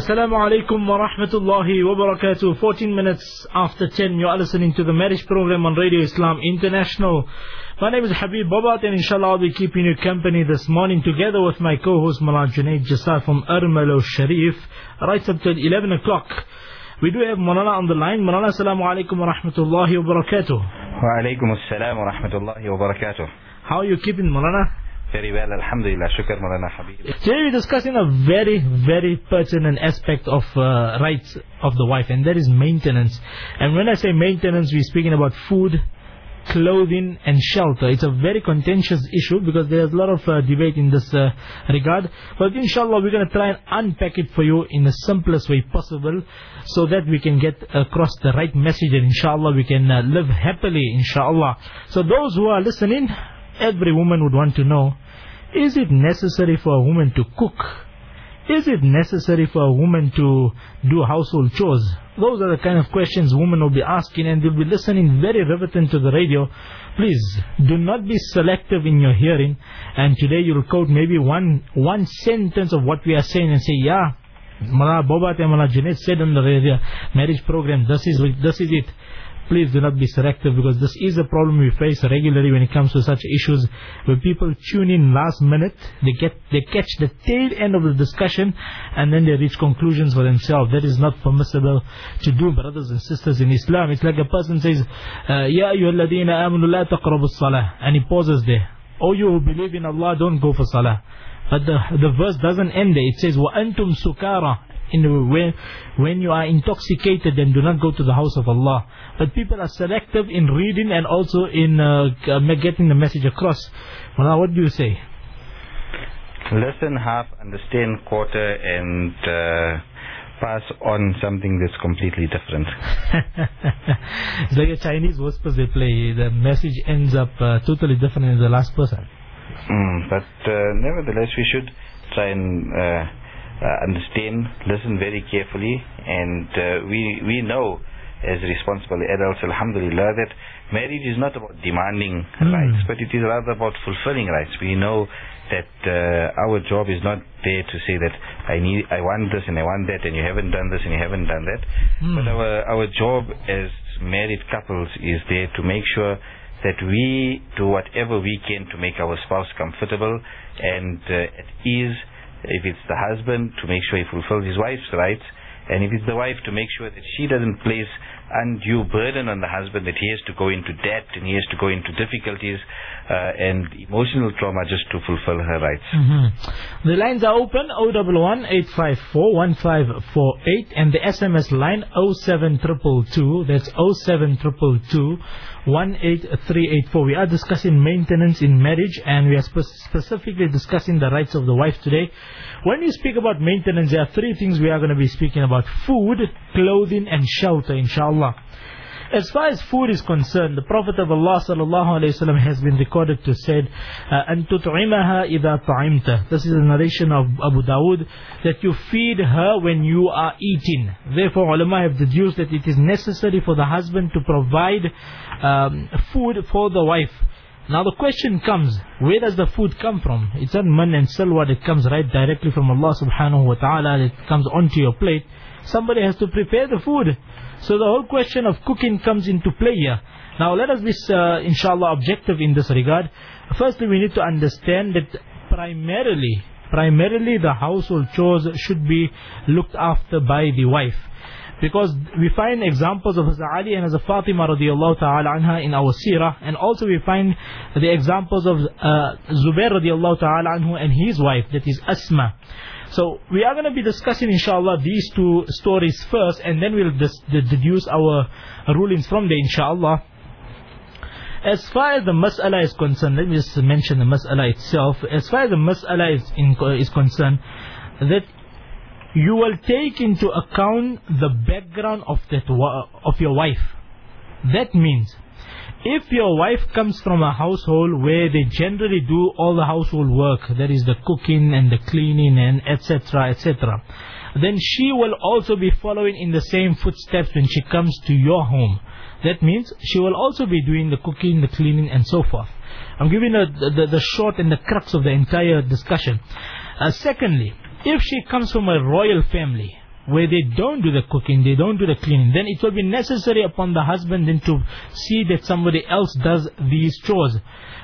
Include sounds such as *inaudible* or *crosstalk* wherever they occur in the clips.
Assalamu alaikum wa rahmatullahi wa barakatuh. 14 minutes after 10, you are listening to the marriage program on Radio Islam International. My name is Habib Bobat and inshallah I'll be keeping you company this morning together with my co-host Malal Junaid Jasar from Armalo Sharif, right up till 11 o'clock. We do have Malala on the line. Malala, assalamu alaikum wa rahmatullahi wa barakatuh. Wa alaikum assalam wa rahmatullahi wa barakatuh. How are you keeping, Malala? Very well, alhamdulillah. Shukr, Malana Habib. Today we're discussing a very, very pertinent aspect of uh, rights of the wife, and that is maintenance. And when I say maintenance, we're speaking about food, clothing, and shelter. It's a very contentious issue because there's a lot of uh, debate in this uh, regard. But inshallah, we're going to try and unpack it for you in the simplest way possible so that we can get across the right message and inshallah we can uh, live happily, inshallah. So those who are listening, every woman would want to know, is it necessary for a woman to cook? Is it necessary for a woman to do household chores? Those are the kind of questions women will be asking and they'll be listening very riveting to the radio. Please, do not be selective in your hearing and today you'll quote maybe one, one sentence of what we are saying and say, yeah, Mala Bobat and Mala Junaid said on the radio, marriage program, this is, this is it please do not be selective because this is a problem we face regularly when it comes to such issues where people tune in last minute they get they catch the tail end of the discussion and then they reach conclusions for themselves that is not permissible to do brothers and sisters in Islam it's like a person says ya ayyuhalladhina amanu la taqrabu salah and he pauses there oh you who believe in Allah don't go for salah but the, the verse doesn't end there. It says, وَأَنْتُمْ سُكَارَ In when, when you are intoxicated then do not go to the house of Allah. But people are selective in reading and also in uh, getting the message across. Well, what do you say? Listen half, understand quarter, and uh, pass on something that's completely different. it's like a Chinese whispers they play. The message ends up uh, totally different in the last person. Mm, but uh, nevertheless, we should try and uh, uh, understand, listen very carefully, and uh, we we know as responsible adults, alhamdulillah, that marriage is not about demanding mm. rights, but it is rather about fulfilling rights. We know that uh, our job is not there to say that I need, I want this and I want that, and you haven't done this and you haven't done that. Mm. But our our job as married couples is there to make sure that we do whatever we can to make our spouse comfortable and uh, at ease. If it's the husband, to make sure he fulfills his wife's rights, and if it's the wife, to make sure that she doesn't place undue burden on the husband that he has to go into debt and he has to go into difficulties uh, and emotional trauma just to fulfill her rights. Mm-hmm. The lines are open 011 854 1548 and the SMS line 07222. That's 07222 18384. We are discussing maintenance in marriage and we are spe- specifically discussing the rights of the wife today. When we speak about maintenance, there are three things we are going to be speaking about food, clothing, and shelter, inshallah. As far as food is concerned, the Prophet of Allah sallallahu wasallam has been recorded to say, "And tut'imaha idha ta'imta." This is a narration of Abu Dawood that you feed her when you are eating. Therefore, ulama have deduced that it is necessary for the husband to provide um, food for the wife. Now the question comes, where does the food come from? It's not man and salwa that comes right directly from Allah subhanahu wa ta'ala that comes onto your plate. Somebody has to prepare the food. So the whole question of cooking comes into play here. Now let us be, uh, inshallah, objective in this regard. Firstly, we need to understand that primarily, primarily the household chores should be looked after by the wife. Because we find examples of Hazrat Ali and Hazrat Fatima radiallahu ta'ala anha in our seerah. And also we find the examples of uh, Zubair radiallahu ta'ala anhu and his wife, that is Asma. So we are going to be discussing inshallah these two stories first and then we'll deduce our rulings from there inshallah. As far as the mas'ala is concerned, let me just mention the mas'ala itself. As far as the mas'ala is, in, is concerned, that you will take into account the background of that of your wife. That means if your wife comes from a household where they generally do all the household work, that is the cooking and the cleaning and etc., etc., then she will also be following in the same footsteps when she comes to your home. That means she will also be doing the cooking, the cleaning, and so forth. I'm giving a, the, the short and the crux of the entire discussion. Uh, secondly, if she comes from a royal family, where they don't do the cooking, they don't do the cleaning, then it will be necessary upon the husband then to see that somebody else does these chores.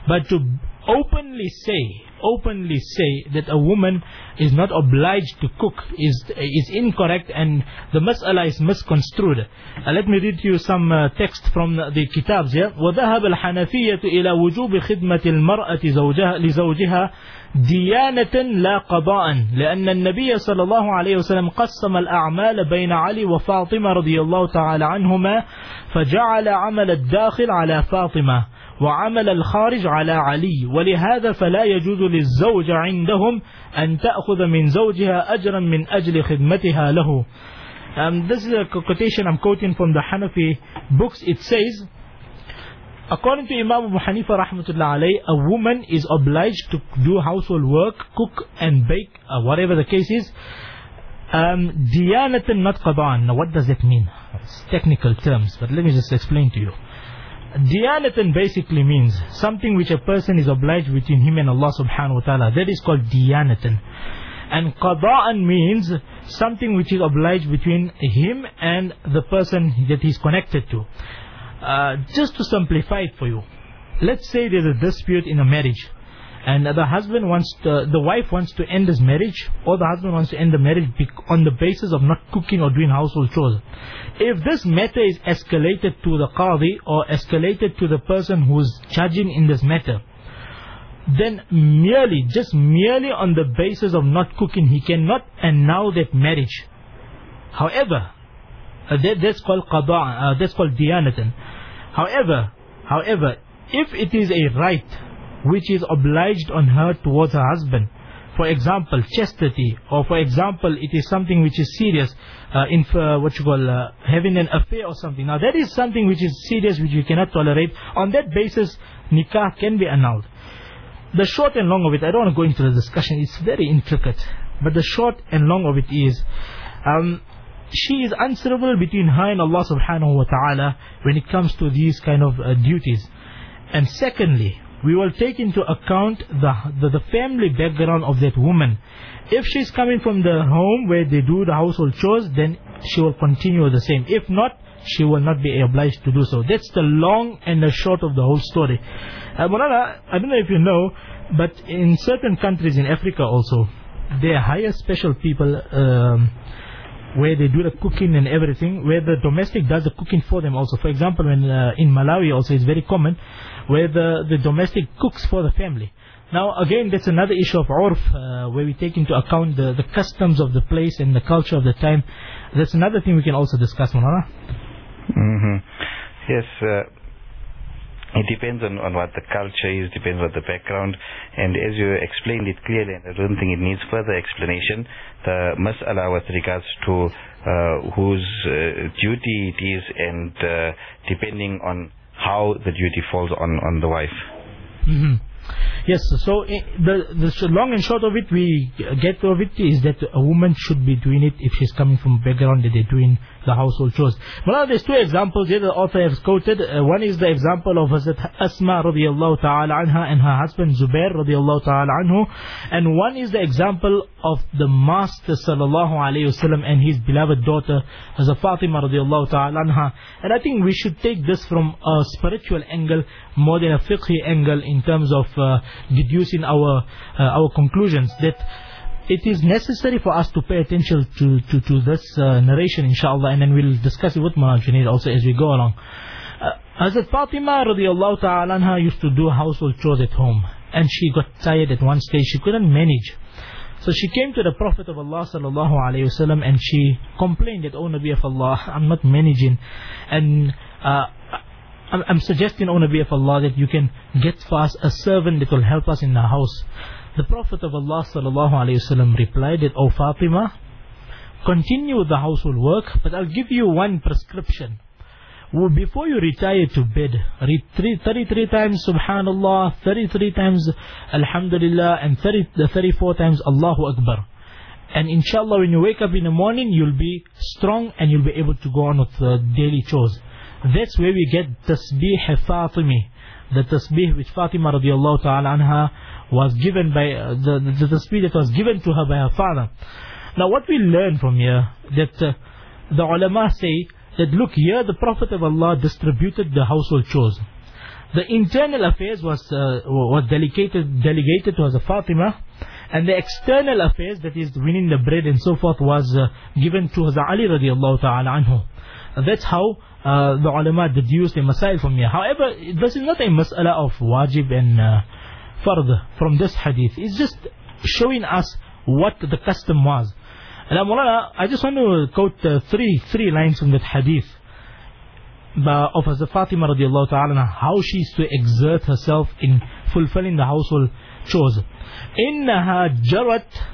But to openly say, openly say that a woman is not obliged to cook is is incorrect and the mas'ala is misconstrued. Uh, let me read you some uh, text from the, the kitabs here. وذهب الحنفية إلى وجوب خدمة المرأة زوجها لزوجها ديانة لا قضاء لأن النبي صلى الله عليه وسلم قسم الأعمال بين علي وفاطمة رضي الله تعالى عنهما فجعل عمل الداخل على فاطمة وعمل الخارج على علي ولهذا فلا يجوز للزوج عندهم أن تأخذ من زوجها أجرا من أجل خدمتها له um, This is a quotation I'm quoting from the Hanafi books. It says, according to Imam Abu Hanifa rahmatullah alayh, a woman is obliged to do household work, cook and bake, uh, whatever the case is, um, diyanatan not qada'an. Now what does that mean? It's technical terms, but let me just explain to you. Diyanatan basically means something which a person is obliged between him and Allah subhanahu wa ta'ala. That is called diyanatan. And qada'an means something which is obliged between him and the person that he's connected to. Uh, just to simplify it for you. Let's say there's a dispute in a marriage and the husband wants to, the wife wants to end his marriage or the husband wants to end the marriage on the basis of not cooking or doing household chores. If this matter is escalated to the qadi or escalated to the person who's judging in this matter, then merely, just merely on the basis of not cooking, he cannot annul that marriage. However, uh, that, that's called qada, uh, that's called diyanatan. However, however, if it is a right which is obliged on her towards her husband. For example, chastity, or for example, it is something which is serious, uh, in uh, what you call uh, having an affair or something. Now that is something which is serious, which you cannot tolerate. On that basis, nikah can be annulled. The short and long of it, I don't want to go into the discussion. It's very intricate, but the short and long of it is, um, she is answerable between her and Allah subhanahu wa ta'ala when it comes to these kind of uh, duties. And secondly, we will take into account the, the, the family background of that woman. If she's coming from the home where they do the household chores, then she will continue the same. If not, she will not be obliged to do so. That's the long and the short of the whole story. Uh, I don't know if you know, but in certain countries in Africa also, they hire special people um, where they do the cooking and everything, where the domestic does the cooking for them also. For example, when uh, in Malawi also it's very common, where the, the domestic cooks for the family. Now again, that's another issue of urf, uh, where we take into account the, the customs of the place and the culture of the time. That's another thing we can also discuss, Manana. Mm-hmm. Yes, uh, it depends on, on what the culture is, depends on the background, and as you explained it clearly, and I don't think it needs further explanation, the mas'ala with regards to uh, whose uh, duty it is and uh, depending on how the duty falls on, on the wife. Mm-hmm. Yes, so eh, the, the long and short of it, we get of it is that a woman should be doing it if she's coming from a background that they're doing the household chores. Well, there's two examples here the author has quoted. Uh, one is the example of Hazrat Asma radiallahu ta'ala anha and her husband Zubair radiallahu ta'ala anhu. And one is the example of the Master sallallahu alayhi wasallam and his beloved daughter Hazrat Fatima radiallahu ta'ala anha. And I think we should take this from a spiritual angle more than a fiqhi angle in terms of uh, deducing our uh, our conclusions that it is necessary for us to pay attention to, to, to this uh, narration inshallah and then we'll discuss it with Maran Junaid also as we go along. Uh, Hazrat Fatima radiallahu ta'ala anha used to do household chores at home and she got tired at one stage, she couldn't manage. So she came to the Prophet of Allah sallallahu alayhi wasallam and she complained that, Oh Nabi of Allah, I'm not managing and uh, I'm suggesting, O Nabi of Allah, that you can get for us a servant that will help us in the house. The Prophet of Allah sallallahu alayhi wasallam replied that, O Fatima, continue the household work, but I'll give you one prescription. Before you retire to bed, read 33 times Subhanallah, 33 times Alhamdulillah, and 30, 34 times Allahu Akbar. And inshallah, when you wake up in the morning, you'll be strong and you'll be able to go on with the daily chores. That's where we get tasbih Fatimi. The tasbih which Fatima radiallahu ta'ala anha was given by, uh, the, the, the that was given to her by her father. Now what we learn from here, that uh, the ulama say that look here the Prophet of Allah distributed the household chores. The internal affairs was uh, was delegated delegated to Fatima, and the external affairs, that is winning the bread and so forth, was uh, given to Hazrat Ali radiallahu ta'ala anhu. That's how uh, the ulama deduced a masail from here. However, this is not a mas'ala of wajib and uh, fard from this hadith. It's just showing us what the custom was. And Mulana, I just want to quote uh, three three lines from that hadith of Hazrat Fatima radiallahu ta'ala how she used to exert herself in fulfilling the household chores. إنها جرت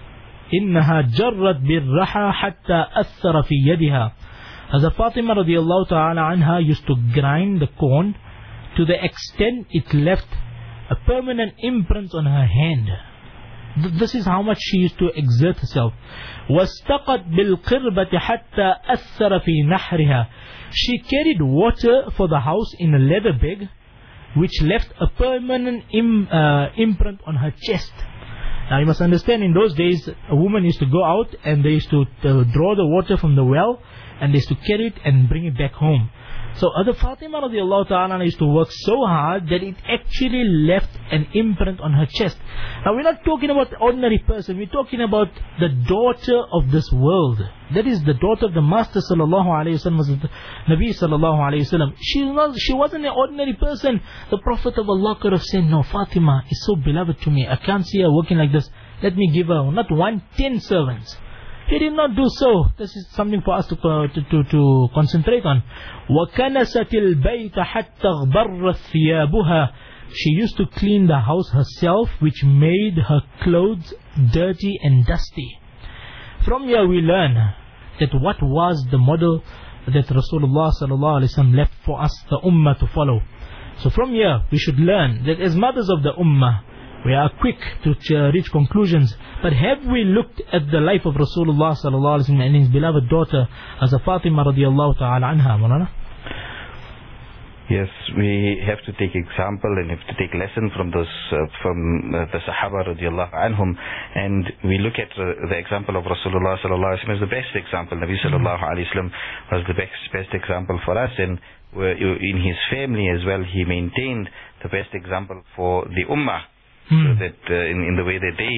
إنها جرت بالرحى حتى أثر في يدها Hazrat Fatima radiallahu ta'ala anha used to grind the corn to the extent it left a permanent imprint on her hand. This is how much she used to exert herself. واستقت بالقربة حتى أثر في نحرها. She carried water for the house in a leather bag which left a permanent Im, uh, imprint on her chest. Now you must understand in those days a woman used to go out and they used to uh, draw the water from the well and they used to carry it and bring it back home. So Hazrat Fatima radiallahu ta'ala used to work so hard that it actually left an imprint on her chest. Now we're not talking about the ordinary person, we're talking about the daughter of this world. That is the daughter of the Master sallallahu alayhi wasallam, Nabi sallallahu alayhi wasallam. She, was, she wasn't an ordinary person. The Prophet of Allah could have said, no, Fatima is so beloved to me. I can't see her working like this. Let me give her not one, ten servants. He did not do so. This is something for us to, uh, to, to, to concentrate on. وَكَنَسَتِ الْبَيْتَ حَتَّى غْبَرَّتْ ثِيَابُهَا She used to clean the house herself, which made her clothes dirty and dusty. From here we learn that what was the model that Rasulullah sallallahu left for us, the ummah, to follow. So from here we should learn that as mothers of the ummah, we are quick to reach conclusions. But have we looked at the life of Rasulullah sallallahu alaihi wasallam and his beloved daughter as a Fatima radiallahu ta'ala anha? Yes, we have to take example and have to take lesson from those uh, from uh, the Sahaba radiallahu anhum, and we look at uh, the example of Rasulullah sallallahu alaihi wasallam as the best example. Nabi sallallahu alaihi wasallam was the best best example for us, and in his family as well, he maintained the best example for the ummah so hmm. that uh, in, in the way that they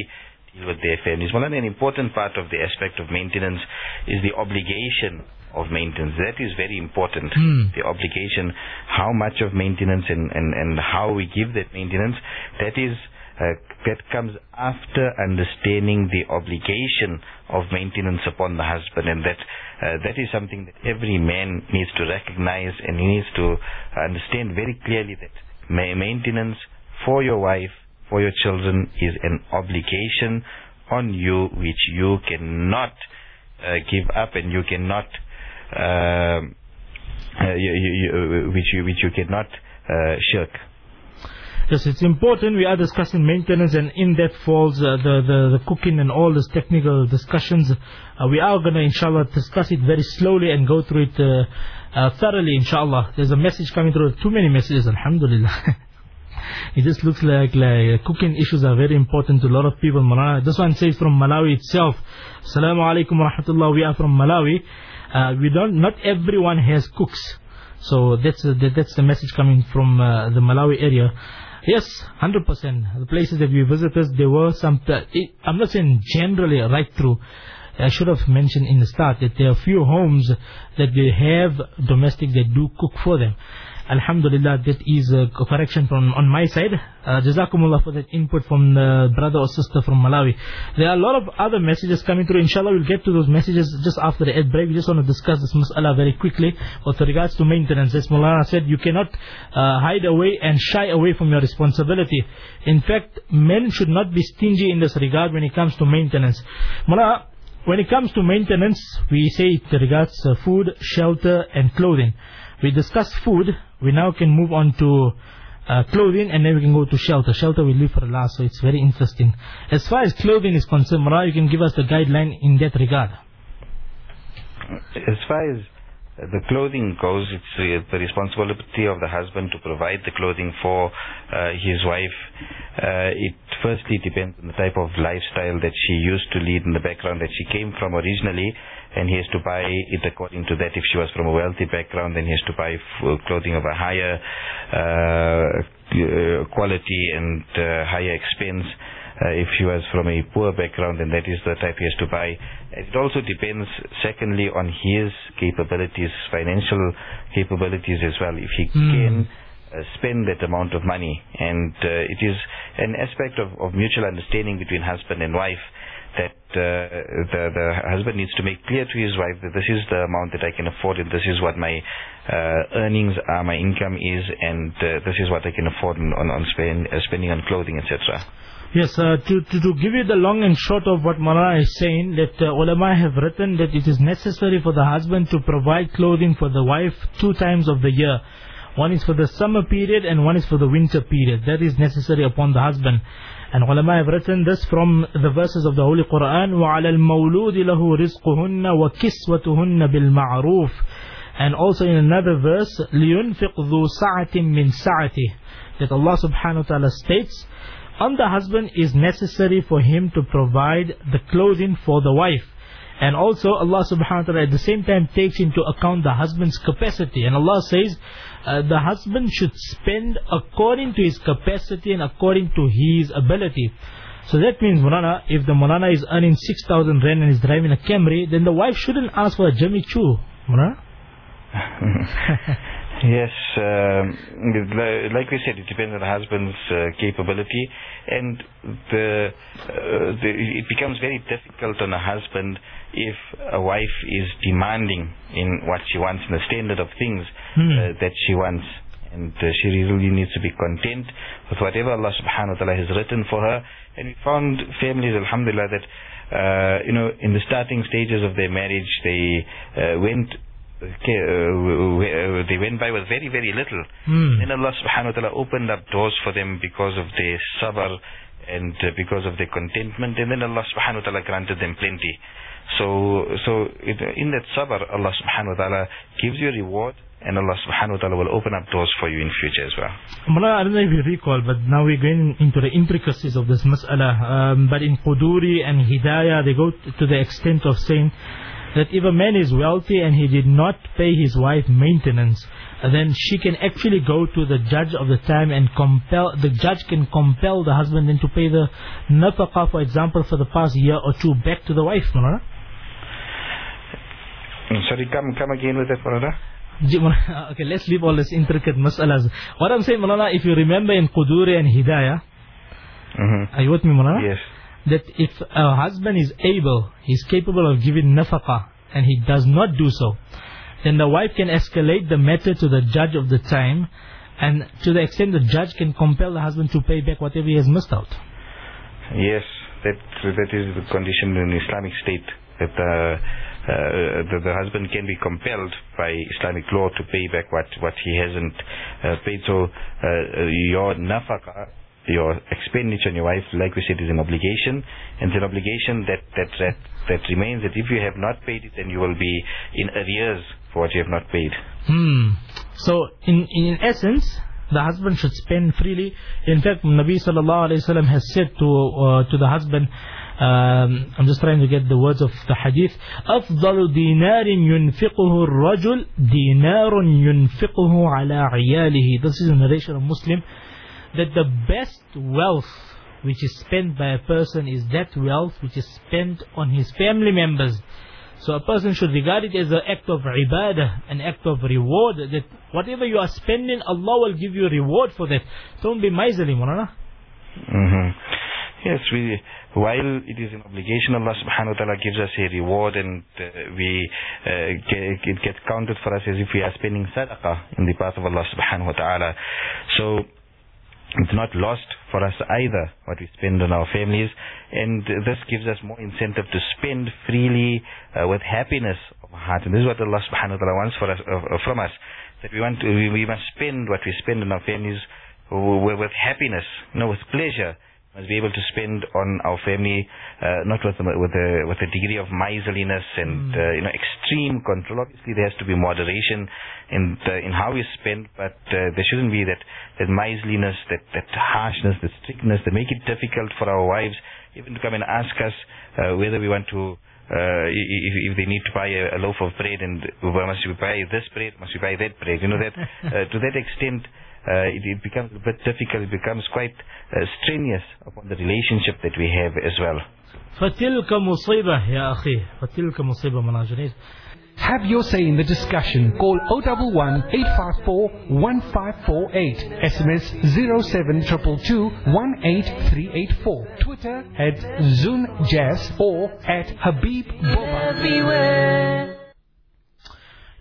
deal with their families. Well, and an important part of the aspect of maintenance is the obligation of maintenance. That is very important. Mm. The obligation, how much of maintenance and, and, and how we give that maintenance, that is uh, that comes after understanding the obligation of maintenance upon the husband and that uh, that is something that every man needs to recognize and he needs to understand very clearly that maintenance for your wife for your children is an obligation on you which you cannot uh, give up and you cannot uh, uh you, you, uh, which you which you cannot uh, shirk. Yes, it's important. We are discussing maintenance, and in that falls uh, the, the, the cooking and all these technical discussions. We are going to, inshallah, discuss it very slowly and go through it thoroughly, inshallah. There's a message coming through. Too many messages, alhamdulillah. *laughs* It just looks like like cooking issues are very important to a lot of people. This one says from Malawi itself. Assalamu alaikum rahmatullah. We are from Malawi. Uh, we don't. Not everyone has cooks. So that's uh, that's the message coming from uh, the Malawi area. Yes, 100%. The places that we visited, there were some, uh, I'm not saying generally right through, I should have mentioned in the start that there are few homes that they have domestic that do cook for them. Alhamdulillah, that is a correction from on my side. Uh, Jazakumullah for that input from the brother or sister from Malawi. There are a lot of other messages coming through. Inshallah, we'll get to those messages just after the ad break. We just want to discuss this mas'ala very quickly with regards to maintenance. As Mulana said, you cannot uh, hide away and shy away from your responsibility. In fact, men should not be stingy in this regard when it comes to maintenance. Mulana, when it comes to maintenance, we say it regards uh, food, shelter, and clothing. We discuss food. We now can move on to uh, clothing and then we can go to shelter. Shelter we leave for last, so it's very interesting. As far as clothing is concerned, Mara, you can give us the guideline in that regard. As far as the clothing goes, it's uh, the responsibility of the husband to provide the clothing for uh, his wife. Uh, it firstly depends on the type of lifestyle that she used to lead in the background that she came from originally, and he has to buy it according to that. If she was from a wealthy background, then he has to buy clothing of a higher uh, quality and uh, higher expense. Uh, if she was from a poor background, then that is the type he has to buy. It also depends, secondly, on his capabilities, financial capabilities as well. If he Hmm. can uh, spend that amount of money, and uh, it is an aspect of, of mutual understanding between husband and wife uh, the the husband needs to make clear to his wife that this is the amount that I can afford, and this is what my uh, earnings are, my income is, and uh, this is what I can afford on on, spend, uh, spending on clothing, etc. Yes, uh, to, to, to give you the long and short of what Marana is saying, that uh, ulama have written that it is necessary for the husband to provide clothing for the wife two times of the year. One is for the summer period and one is for the winter period. That is necessary upon the husband. And ulama have written this from the verses of the Holy Quran, وَعَلَى الْمَوْلُودِ لَهُ رِزْقُهُنَّ وَكِسْوَتُهُنَّ بِالْمَعْرُوفِ And also in another verse, لِيُنْفِقْ ذُو سَعَةٍ مِّن سَعَتِهِ That Allah subhanahu wa ta'ala states, on the husband is necessary for him to provide the clothing for the wife. And also Allah subhanahu wa ta'ala at the same time takes into account the husband's capacity. And Allah says, uh, the husband should spend according to his capacity and according to his ability. So that means, Mulana, if the Mulana is earning 6,000 rand and is driving a Camry, then the wife shouldn't ask for a Jimmy Choo. Mulana? *laughs* Yes, um, like we said, it depends on the husband's uh, capability, and the, uh, the it becomes very difficult on a husband if a wife is demanding in what she wants, in the standard of things Hmm. uh, that she wants, and uh, she really needs to be content with whatever Allah Subhanahu wa Taala has written for her. And we found families, Alhamdulillah, that uh, you know in the starting stages of their marriage, they uh, went okay, w- w- uh, they went by with very, very little. Hmm. Then Allah subhanahu wa ta'ala opened up doors for them because of their sabr and uh, because of their contentment. And then Allah subhanahu wa ta'ala granted them plenty. So, so it, in that sabr, Allah subhanahu wa ta'ala gives you a reward and Allah subhanahu wa ta'ala will open up doors for you in future as well. Mullah, I don't know if you recall, but now we're going into the intricacies of this mas'ala. Um, but in Quduri and Hidayah, they go to the extent of saying that if a man is wealthy and he did not pay his wife maintenance, then she can actually go to the judge of the time and compel, the judge can compel the husband then to pay the nafaqah, for example, for the past year or two back to the wife, Mullah. Mm, Sorry, come, come again with that, brother. Ji- *laughs* Okay, let's leave all these intricate mas'alas. What I'm saying, Mullah, if you remember in Quduri and Hidayah, hmm are you with me, Mullah? Yes. that if a husband is able, he's capable of giving nafaqah, and he does not do so, then the wife can escalate the matter to the judge of the time, and to the extent the judge can compel the husband to pay back whatever he has missed out. Yes, that that is the condition in Islamic state that uh, uh, the, the husband can be compelled by Islamic law to pay back what what he hasn't uh, paid. So uh, uh, your nafaka, your expenditure on your wife, like we said, is an obligation, and it's an obligation that that that that remains. That if you have not paid it, then you will be in arrears for what you have not paid. Hmm. So, in, in essence, the husband should spend freely. In fact, Nabi sallallahu alayhi wasallam has said to uh, to the husband, um, I'm just trying to get the words of the hadith. أفضل دينار ينفقه الرجل دينار ينفقه على عياله. This is a narration of Muslim that the best wealth which is spent by a person is that wealth which is spent on his family members. So a person should regard it as an act of ibadah, an act of reward, that whatever you are spending, Allah will give you a reward for that. Don't be miserly, Mulana. hmm Yes, we while it is an obligation, Allah Subhanahu wa Taala gives us a reward, and uh, we uh, it gets counted for us as if we are spending sadaqah in the path of Allah Subhanahu wa Taala. So it's not lost for us either what we spend on our families, and this gives us more incentive to spend freely uh, with happiness of heart. And this is what Allah Subhanahu wa Taala wants for us uh, uh, from us that we want to, we, we must spend what we spend on our families with, with happiness, you know, with pleasure must be able to spend on our family, uh, not with a, with a with a degree of miserliness and Mm. uh, you know extreme control. Obviously, there has to be moderation in the, in how we spend, but uh, there shouldn't be that that miserliness, that that harshness, that strictness that make it difficult for our wives even to come and ask us uh, whether we want to. Uh, if, if they need to buy a, a loaf of bread and well, must we buy this bread, must we buy that bread? You know that *laughs* uh, to that extent, it, it becomes a bit difficult. It becomes quite uh, strenuous upon the relationship that we have as well. فتلك مصيبة يا أخي فتلك مصيبة مناجرين Have your say in the discussion. Call 011 854 1548. SMS 07222 18384. Twitter at ZoonJazz or at Habib Boba.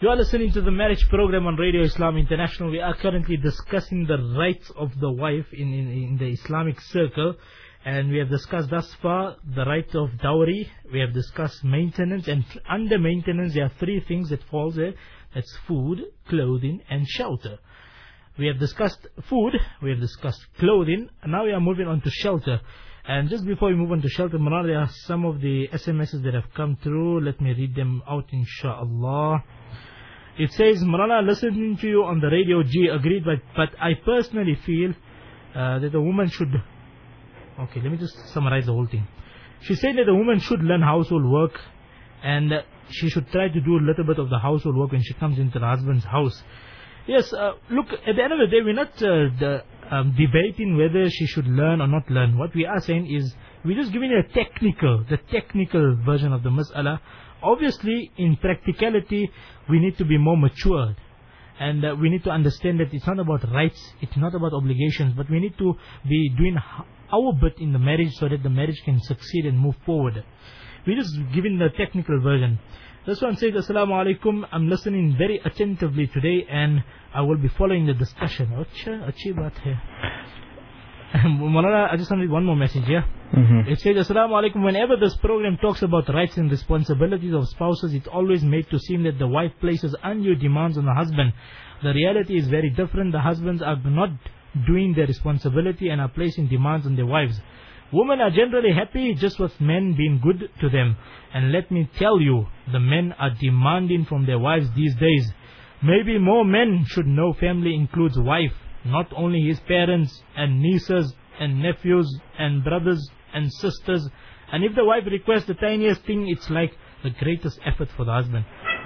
You are listening to the marriage program on Radio Islam International. We are currently discussing the rights of the wife in, in, in the Islamic circle. And we have discussed thus far the right of dowry. We have discussed maintenance. And under maintenance, there are three things that falls there. That's food, clothing, and shelter. We have discussed food. We have discussed clothing. And now we are moving on to shelter. And just before we move on to shelter, Manar, there are some of the SMSs that have come through. Let me read them out, inshallah. It says, Marana, listening to you on the radio, G, agreed, but, but I personally feel uh, that a woman should... Okay, let me just summarize the whole thing. She said that a woman should learn household work and uh, she should try to do a little bit of the household work when she comes into the husband's house. Yes, uh, look, at the end of the day, we're not uh, the, um, debating whether she should learn or not learn. What we are saying is, we're just giving a technical, the technical version of the mas'ala. Obviously, in practicality, we need to be more matured. And uh, we need to understand that it's not about rights, it's not about obligations, but we need to be doing our bit in the marriage so that the marriage can succeed and move forward. We're just giving the technical version. This one says, Assalamu alaikum, I'm listening very attentively today and I will be following the discussion. *laughs* Acha, achhi baat hai. Maulana, I just want to read one more message, yeah? Mm-hmm. It says, Assalamu alaikum, whenever this program talks about rights and responsibilities of spouses, it's always made to seem that the wife places undue demands on the husband. The reality is very different. The husbands are not doing their responsibility and are placing demands on their wives. Women are generally happy just with men being good to them. And let me tell you, the men are demanding from their wives these days. Maybe more men should know family includes wife, not only his parents and nieces and nephews and brothers and sisters. And if the wife requests the tiniest thing, it's like the greatest effort for the husband.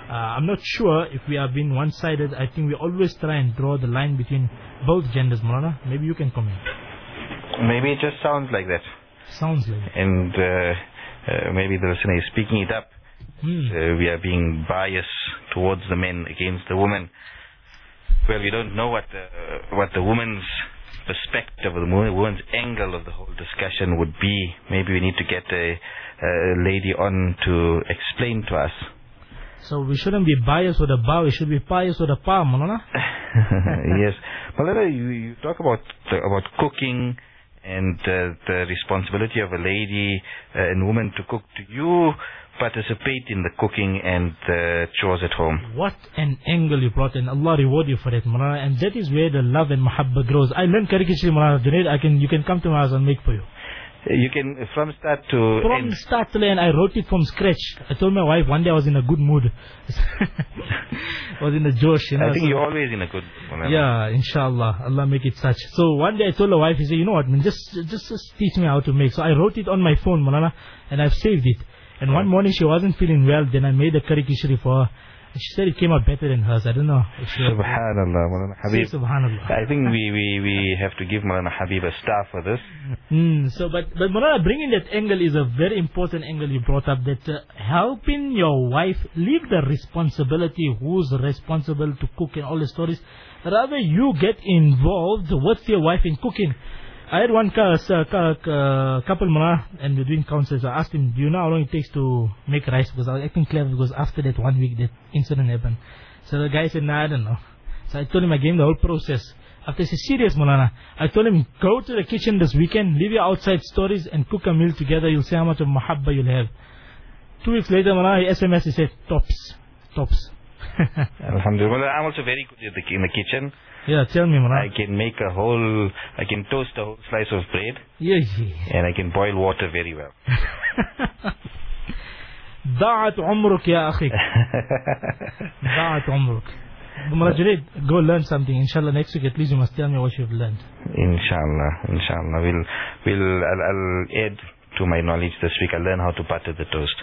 Uh, I'm not sure if we are being one-sided. I think we always try and draw the line between both genders, Marana. Maybe you can comment. Maybe it just sounds like that. Sounds like it. And uh, uh, maybe the listener is speaking it up. Uh, we are being biased towards the men against the woman. Well, we don't know what the, what the woman's perspective or the woman's angle of the whole discussion would be. Maybe we need to get a, a lady on to explain to us. So we shouldn't be biased with a bow. We should be biased with a palm, Marana. *laughs* yes, Malala, you, you talk about the, about cooking and uh, the responsibility of a lady uh, and woman to cook. Do you participate in the cooking and the chores at home? What an angle you brought and Allah reward you for it, Marana. And that is where the love and mahabba grows. I learned caricature, Marana. Junaid, I can, you can come to my house and make for you. You can from start to From end. start to end, I wrote it from scratch. I told my wife one day I was in a good mood. I *laughs* was in a josh, you know. I think so- you're always in a good. mood. Yeah, inshallah. Allah make it such. So one day I told my wife, he said, you know what, man, just, just, just teach me how to make. So I wrote it on my phone, Malala, and I've saved it. And one morning she wasn't feeling well, then I made a curry kishri for her. And she said it came out better than hers. I don't know. Subhanallah, Malala Say Habib. Subhanallah. I think we, we, we have to give Malana Habib a star for this. Mm, so, but, but Mulana, bringing that angle is a very important angle you brought up, that uh, helping your wife, leave the responsibility, who's responsible to cook and all the stories. Rather, you get involved with your wife in cooking. I had one uh, uh, couple, Mulana, and we're doing counsels. I asked him, do you know how long it takes to make rice? Because I was acting clever, because after that one week, that incident happened. So the guy said, nah, I don't know. So I told him I gave him the whole process. After he said, serious Mulana, I told him, go to the kitchen this weekend, leave your outside stories and cook a meal together. You'll see how much of mahabba you'll have. Two weeks later, Mulana, he SMS, he said, tops. Tops. Alhamdulillah. Well, I'm also very good in the, in the kitchen. yeah, tell me, I Mullah. can make a whole, I can toast a whole slice of bread, Yeah, yeah. and I can boil water very well. *laughs* ضاعت عمرك يا أخي ضاعت *laughs* عمرك Mullah Junaid, go learn something. Inshallah, next week at least you must tell me what you've learned. Inshallah, inshallah. We'll, we'll, I'll, I'll add to my knowledge this week. I'll learn how to butter the toast.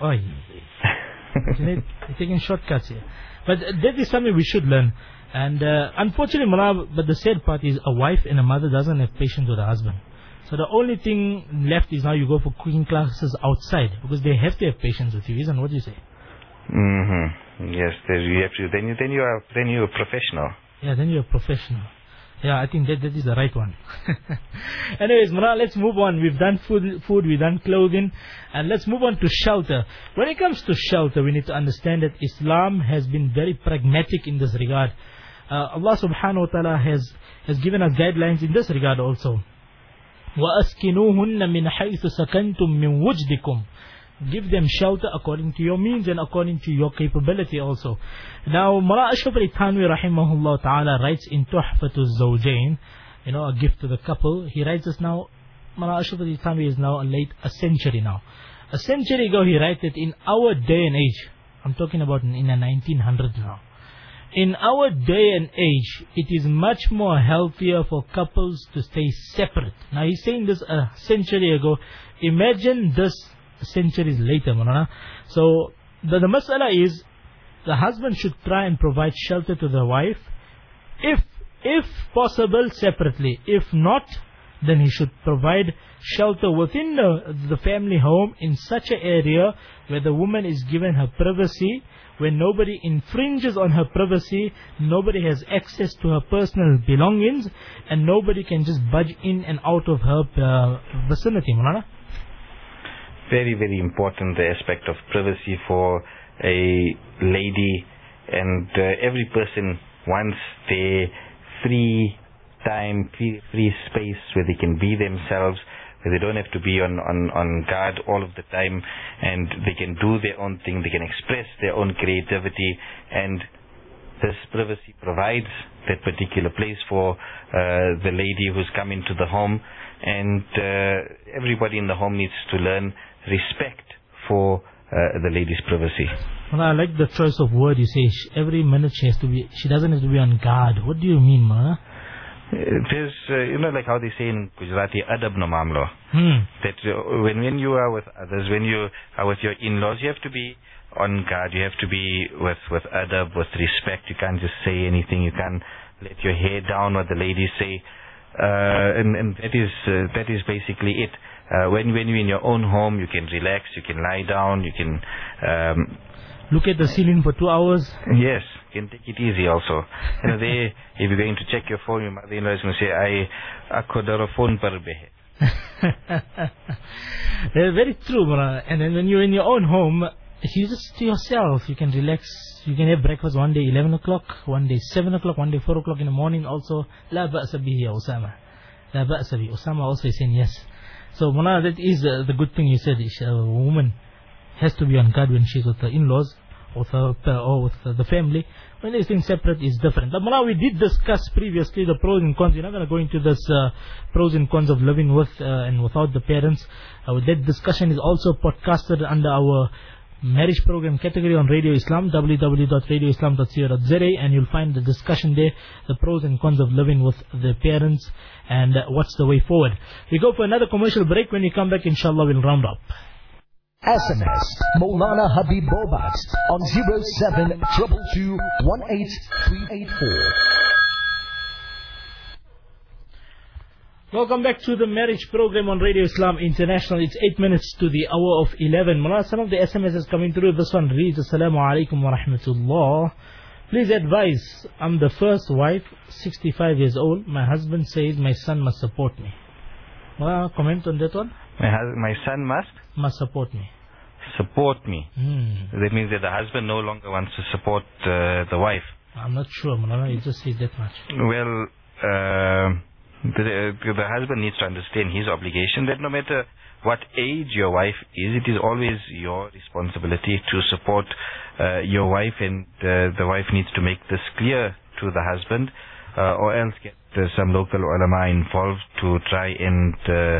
Oh, Junaid, *laughs* you're *laughs* taking shortcuts here. But that is something we should learn. And uh, unfortunately, Mullah, but the sad part is a wife and a mother doesn't have patience with a husband. So the only thing left is now you go for cooking classes outside because they have to have patience with you, isn't it? What do you say? hmm Yes, you have to. Then you, then you are, then you're a professional. Yeah, then you're a professional. Yeah, I think that that is the right one. *laughs* Anyways, Mara, let's move on. We've done food, food, we've done clothing, and let's move on to shelter. When it comes to shelter, we need to understand that Islam has been very pragmatic in this regard. Uh, Allah subhanahu wa ta'ala has, has given us guidelines in this regard also. وَأَسْكِنُوهُنَّ مِنْ حَيْثُ سَكَنْتُم مِّن وُجْدِكُمْ Give them shelter according to your means and according to your capability also. Now, Mara Ashraf Ali Thanwi rahimahullah ta'ala writes in Tuhfatul Zawjain, you know, a gift to the couple. He writes this now, Mara Ashraf Ali Thanwi is now a late, a century now. A century ago he writes it in our day and age. I'm talking about in the 1900s now. In our day and age, it is much more healthier for couples to stay separate. Now he's saying this a century ago. Imagine this centuries later, Manana. So the, the masala is the husband should try and provide shelter to the wife. If if possible separately. If not, then he should provide shelter within the, the family home in such an area where the woman is given her privacy, where nobody infringes on her privacy, nobody has access to her personal belongings, and nobody can just budge in and out of her uh, vicinity. Mulana? Very, very important the aspect of privacy for a lady, and uh, every person wants their free time, free, free space where they can be themselves, where they don't have to be on, on, on guard all of the time, and they can do their own thing, they can express their own creativity, and this privacy provides that particular place for uh, the lady who's come into the home, and uh, everybody in the home needs to learn respect for uh, the lady's privacy. Well, I like the choice of word you say. Sh- Every minute she has to be, she doesn't have to be on guard. What do you mean, ma? Is, uh, you know, like how they say in Gujarati, adab no mamlo. Hmm. That uh, when, when you are with others, when you are with your in-laws, you have to be on guard. You have to be with, with adab, with respect. You can't just say anything. You can't let your hair down, what the ladies say. Uh, and, and that is, uh, that is basically it. Uh, when when you're in your own home, you can relax, you can lie down, you can um, look at the ceiling for two hours. Yes, you can take it easy also. you know, they, if you're going to check your phone, your mother-in-law is going to say, "I akodaro phone par *laughs* eh, Very true, brother. And then when you're in your own home, if you just to yourself, you can relax. You can have breakfast one day 11 o'clock, one day 7 o'clock, one day 4 o'clock in the morning also. La ba'sa Osama. La ba'sa. Osama also is saying yes. So, Mona, that is uh, the good thing you said. uh, A woman has to be on guard when she's with her in-laws with, her, or with uh, the family. When they're separate is different. But Mona, we did discuss previously the pros and cons. We're not going to go into this uh, pros and cons of living with uh, and without the parents. Uh, that discussion is also podcasted under our marriage program category on Radio Islam, www.radioislam.co.za, and you'll find the discussion there, the pros and cons of living with the parents, and uh, what's the way forward. We go for another commercial break. When we come back, inshallah, we'll round up. SMS Molana Habib Bobat on 07222 Welcome back to the marriage program on Radio Islam International. It's 8 minutes to the hour of 11. Mullah, some of the SMSs coming through. This one reads, Assalamu alaikum wa rahmatullah. Please advise, I'm the first wife, 65 years old. My husband says my son must support me. Mullah, comment on that one? My, my son must Must support me. support me. Hmm. That means that the husband no longer wants to support uh, the wife. I'm not sure, Mullah. You just say that much. Well, uh, the, the husband needs to understand his obligation that no matter what age your wife is, it is always your responsibility to support uh, your wife, and uh, the wife needs to make this clear to the husband, uh, or else get uh, some local ulama involved to try and uh,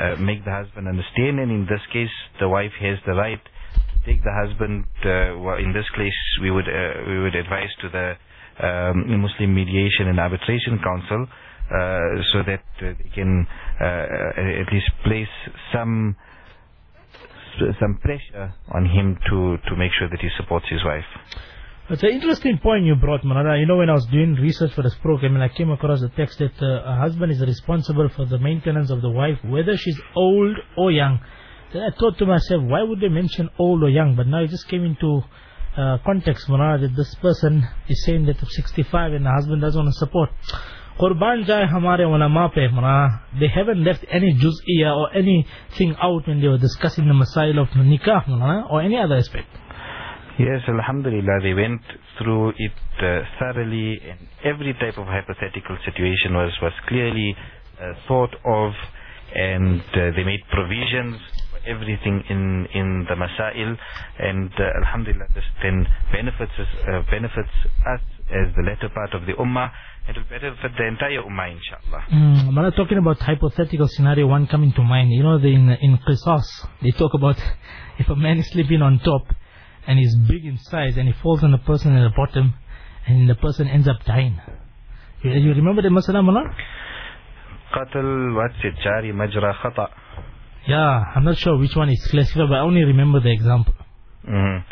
uh, make the husband understand. And in this case, the wife has the right to take the husband. Uh, well, in this case, we would uh, we would advise to the um, Muslim Mediation and Arbitration Council uh, so that uh, they can uh, at least place some some pressure on him to to make sure that he supports his wife. It's an interesting point you brought, Manada. You know, when I was doing research for this program, and I came across the text that uh, a husband is responsible for the maintenance of the wife, whether she's old or young. Then I thought to myself, why would they mention old or young? But now it just came into uh, context, Manada, that this person is saying that of 65 and the husband doesn't want to support. They haven't left any juz'iyah or anything out when they were discussing the masail of nikah, or any other aspect. Yes, Alhamdulillah, they went through it uh, thoroughly and every type of hypothetical situation was, was clearly uh, thought of and uh, they made provisions for everything in, in the Masail and uh, Alhamdulillah this then benefits us, uh, benefits us as the latter part of the Ummah it will better for the entire Ummah, inshallah. Mm, I'm not talking about hypothetical scenario, one coming to mind. You know, the, in, in Qisas, they talk about *laughs* if a man is sleeping on top and he's big in size and he falls on the person at the bottom and the person ends up dying. You, you remember the Masala Mullah? Qatal, what's it? Jari, Majra, Khata. Yeah, I'm not sure which one is classified, but I only remember the example. Mm -hmm.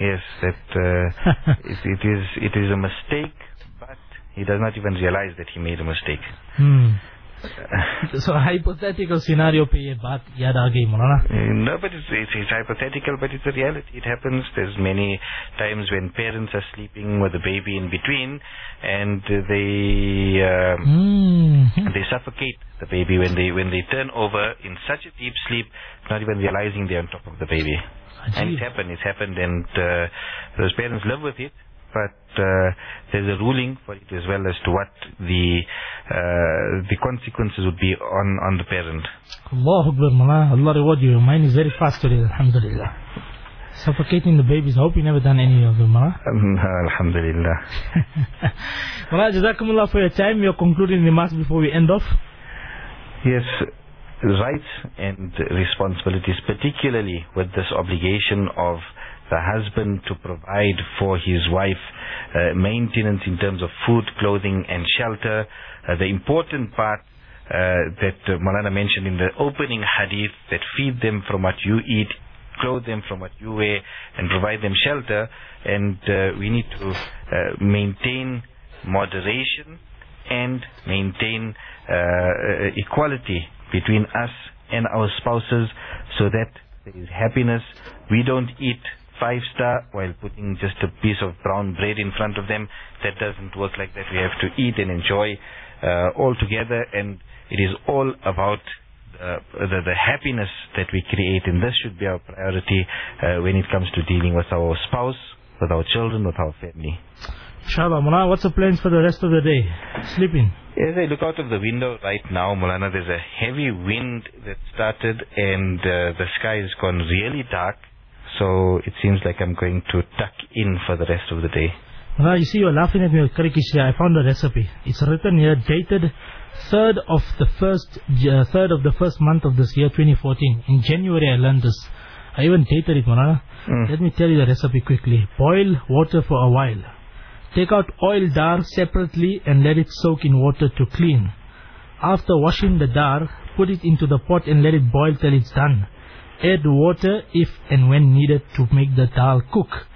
Yes, that uh, *laughs* it, it is it is a mistake, but he does not even realize that he made a mistake. Hmm. *laughs* so hypothetical scenario pe ye baat yaad aa gayi Maulana. No, but it's, it's, it's hypothetical, but it's a reality. It happens. There's many times when parents are sleeping with the baby in between, and they um, mm. they suffocate the baby when they when they turn over in such a deep sleep, not even realizing they're on top of the baby. Ajib. And it's happened. It's happened, and uh, those parents live with it but uh, there's a ruling for it as well as to what the uh, the consequences would be on on the parent. Allah Akbar, Mala. Allah reward you. Your mind is very fast today, Alhamdulillah. Suffocating the babies. I hope you never done any of them, Mala. *laughs* Alhamdulillah. *laughs* Mala, Jazakumullah for your time. You're concluding the remarks before we end off. Yes, rights and responsibilities, particularly with this obligation of the husband to provide for his wife uh, maintenance in terms of food, clothing and shelter. Uh, the important part uh, that uh, Malana mentioned in the opening hadith that feed them from what you eat, clothe them from what you wear and provide them shelter and uh, we need to uh, maintain moderation and maintain uh, equality between us and our spouses so that there is happiness. We don't eat five star while putting just a piece of brown bread in front of them. That doesn't work like that. We have to eat and enjoy uh, all together and it is all about uh, the, the happiness that we create and this should be our priority uh, when it comes to dealing with our spouse, with our children, with our family. Inshallah, Mulana, what's the plans for the rest of the day? Sleeping? As I look out of the window right now, Mulana, there's a heavy wind that started and uh, the sky has gone really dark. So it seems like I'm going to tuck in for the rest of the day. Well, you see, you're laughing at me with Karikishi. I found a recipe. It's written here, dated third of the first uh, third of the first month of this year, 2014. In January, I learned this. I even dated it, Manana. Mm. Let me tell you the recipe quickly. Boil water for a while. Take out oil dar separately and let it soak in water to clean. After washing the dar, put it into the pot and let it boil till it's done. Add water if and when needed to make the dal cook.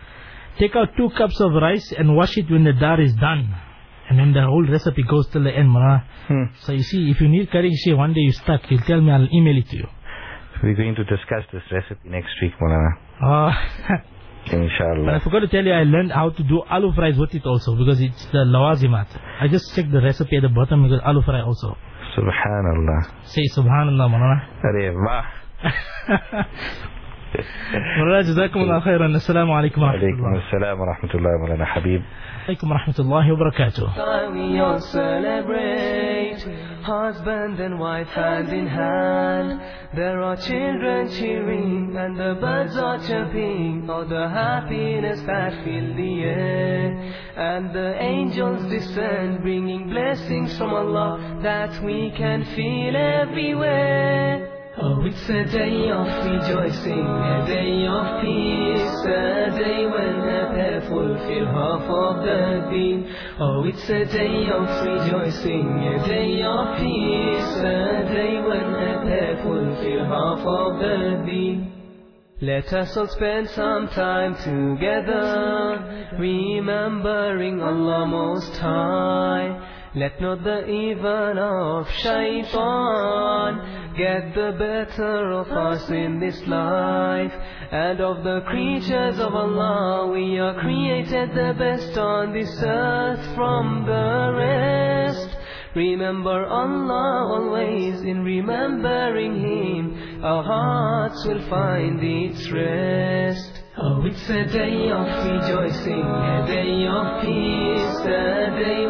Take out two cups of rice and wash it when the dal is done. And then the whole recipe goes till the end, Mara. Hmm. So you see, if you need curry shea, one day you stuck, you'll tell me, I'll email it to you. We're going to discuss this recipe next week, Mulana. Ah, *laughs* but I Inshallah. forgot to tell you, I learned how to do aloo fries with it also, because it's the lawazimat. I just checked the recipe at the bottom, because aloo fry also. Subhanallah. Say subhanallah, Mara. Arey, مولانا جزاكم الله خيرا السلام عليكم ورحمة عليكم الله السلام ورحمة الله مولانا حبيب عليكم ورحمة الله وبركاته time we all celebrate Husband and wife hand in hand There are children cheering and the birds are chirping All the happiness that fill the air And the angels descend bringing blessings from Allah That we can feel everywhere Oh, it's a day of rejoicing, a day of peace, a day when a pair fulfill half of the deen. Oh, it's a day of rejoicing, a day of peace, a day when a pair fulfill half of the deen. Let us all spend some time together, remembering Allah Most High. Let not the evil of shaitan get the better of us in this life. And of the creatures of Allah, we are created the best on this earth from the rest. Remember Allah always in remembering Him, our hearts will find its rest. Oh, it's a day of rejoicing, a day of peace, a day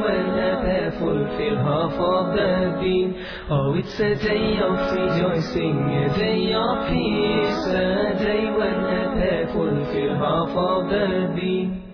when a pair fulfill half of the deen. Oh, it's a day of rejoicing, a day of peace, a day when a pair fulfill half of the deen.